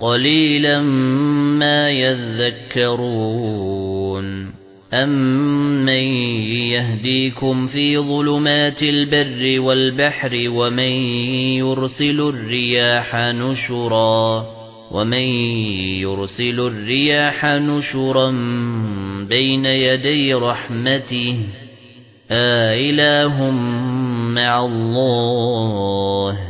قليلا ما يذكرون أَمَّن يَهْدِيكُمْ فِي ظُلُمَاتِ الْبَرِّ وَالْبَحْرِ وَمَن يُرْسِلُ الرِّيَاحَ نُشُرًا وَمَن يُرْسِلُ الرِّيَاحَ نُشُرًا بَيْنَ يَدَيْ رَحْمَتِهِ آإله مع الله